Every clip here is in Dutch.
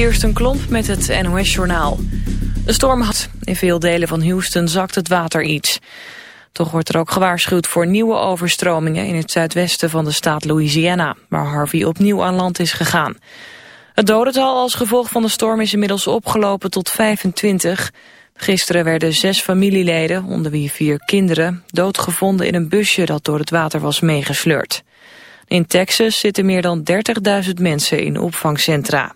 Kirsten Klomp met het NOS-journaal. De storm had. In veel delen van Houston zakt het water iets. Toch wordt er ook gewaarschuwd voor nieuwe overstromingen... in het zuidwesten van de staat Louisiana... waar Harvey opnieuw aan land is gegaan. Het dodental als gevolg van de storm is inmiddels opgelopen tot 25. Gisteren werden zes familieleden, onder wie vier kinderen... doodgevonden in een busje dat door het water was meegesleurd. In Texas zitten meer dan 30.000 mensen in opvangcentra.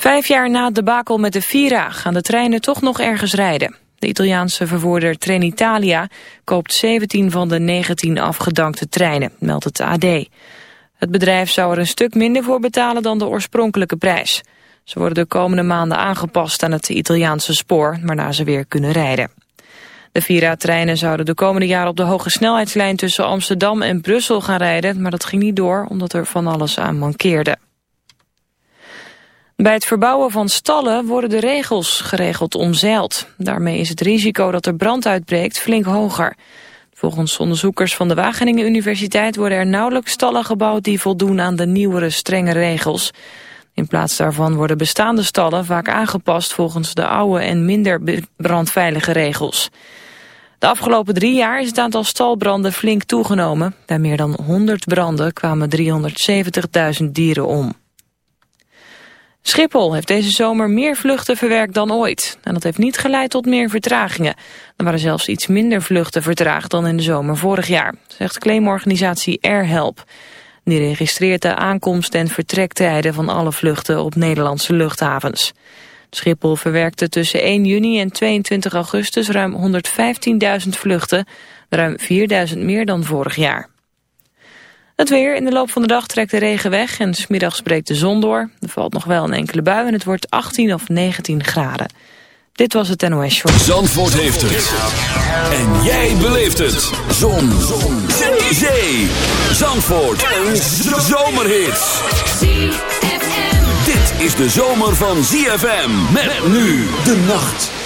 Vijf jaar na het debakel met de Vira gaan de treinen toch nog ergens rijden. De Italiaanse vervoerder Trenitalia koopt 17 van de 19 afgedankte treinen, meldt het AD. Het bedrijf zou er een stuk minder voor betalen dan de oorspronkelijke prijs. Ze worden de komende maanden aangepast aan het Italiaanse spoor, waarna ze weer kunnen rijden. De Vira-treinen zouden de komende jaren op de hoge snelheidslijn tussen Amsterdam en Brussel gaan rijden, maar dat ging niet door omdat er van alles aan mankeerde. Bij het verbouwen van stallen worden de regels geregeld omzeild. Daarmee is het risico dat er brand uitbreekt flink hoger. Volgens onderzoekers van de Wageningen Universiteit worden er nauwelijks stallen gebouwd die voldoen aan de nieuwere strenge regels. In plaats daarvan worden bestaande stallen vaak aangepast volgens de oude en minder brandveilige regels. De afgelopen drie jaar is het aantal stalbranden flink toegenomen. Bij meer dan 100 branden kwamen 370.000 dieren om. Schiphol heeft deze zomer meer vluchten verwerkt dan ooit. En dat heeft niet geleid tot meer vertragingen. Er waren zelfs iets minder vluchten vertraagd dan in de zomer vorig jaar, zegt claimorganisatie AirHelp. Die registreert de aankomst- en vertrektijden van alle vluchten op Nederlandse luchthavens. Schiphol verwerkte tussen 1 juni en 22 augustus ruim 115.000 vluchten, ruim 4.000 meer dan vorig jaar. Het weer. In de loop van de dag trekt de regen weg en smiddags breekt de zon door. Er valt nog wel een enkele bui en het wordt 18 of 19 graden. Dit was het NOS Show. Zandvoort heeft het. En jij beleeft het. Zon. zon. Zee. Zee. Zandvoort. Een zomerhit. Dit is de zomer van ZFM. Met nu de nacht.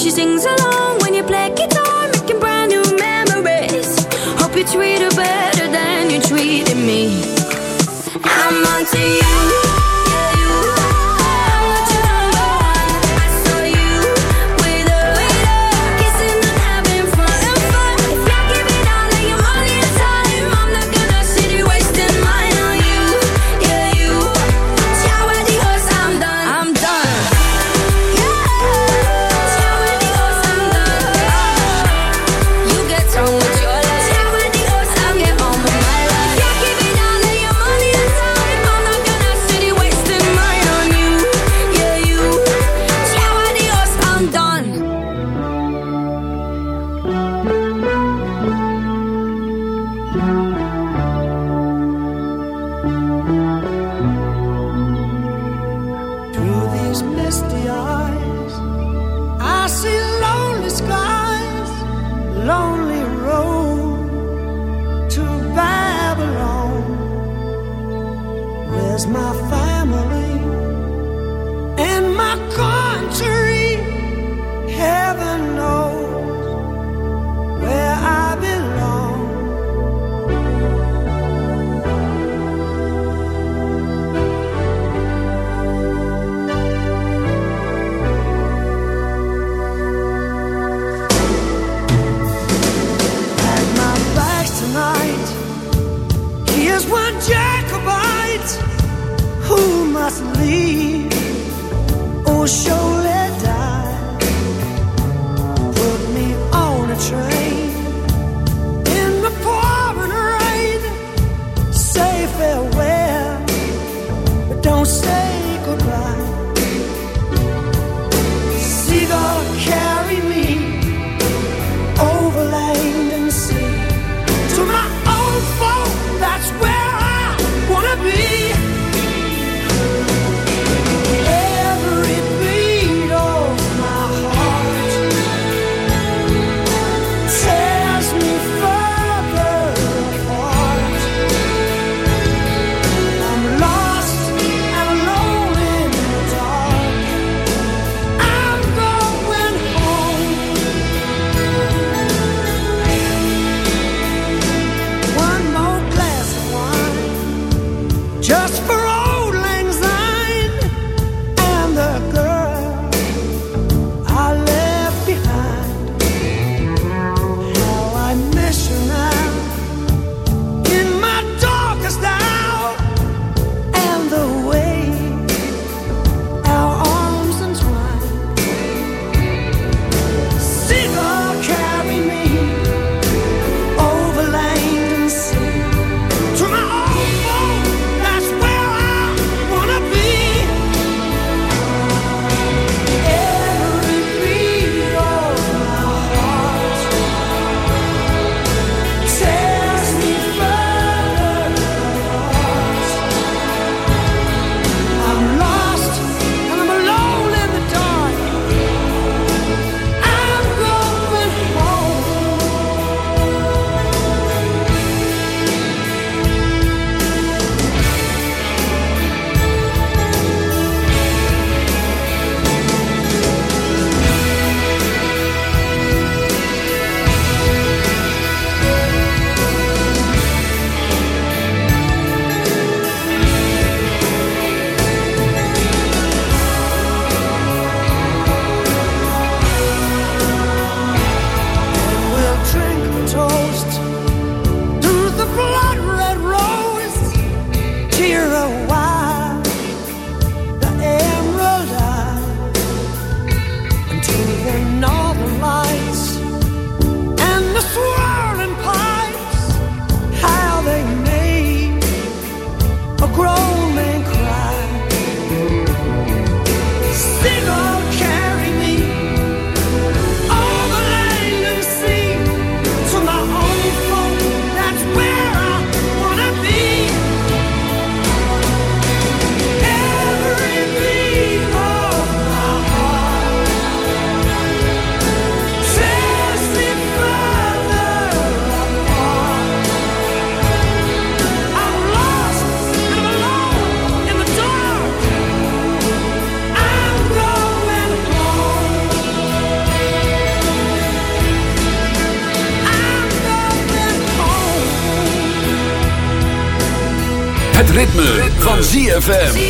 she sings along. Ritme, van ZFM.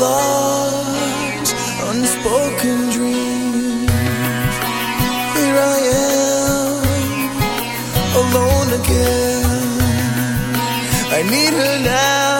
thoughts, unspoken dreams. Here I am, alone again. I need her now.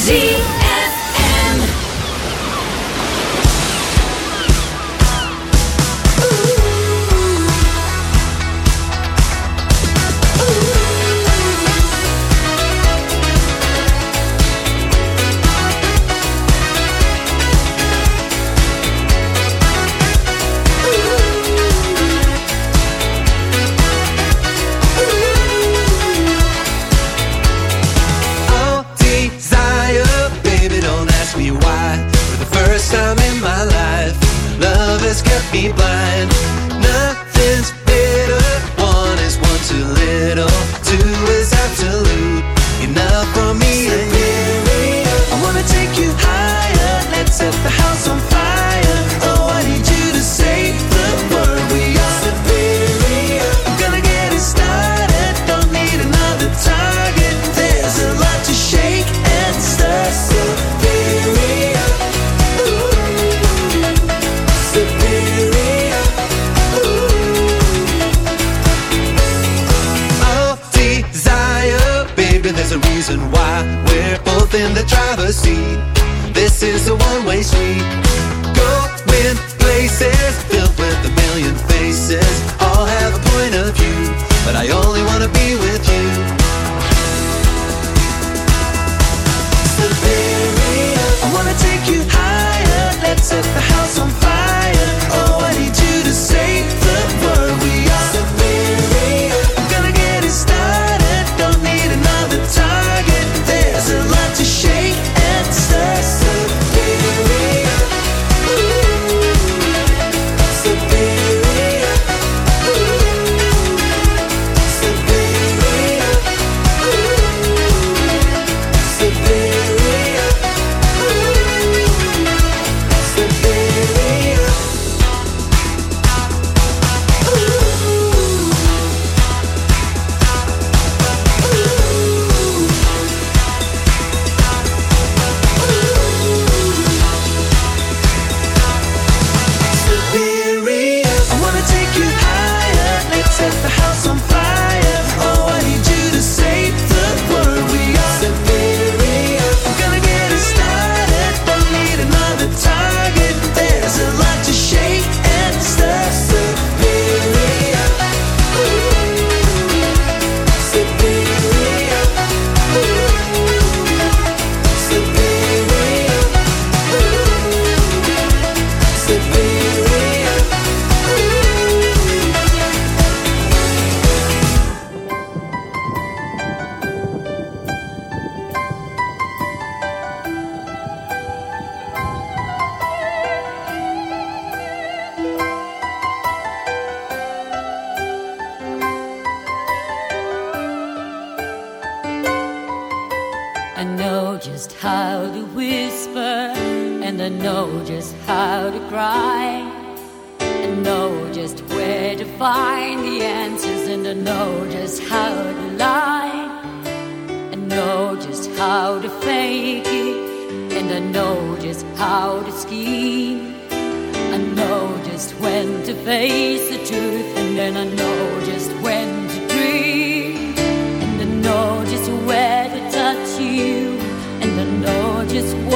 Zee.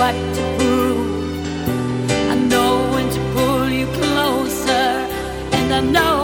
what to prove. I know when to pull you closer, and I know.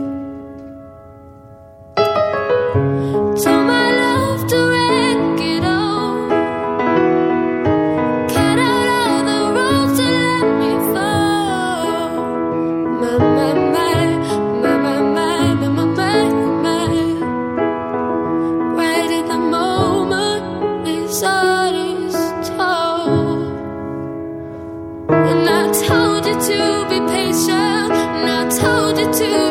to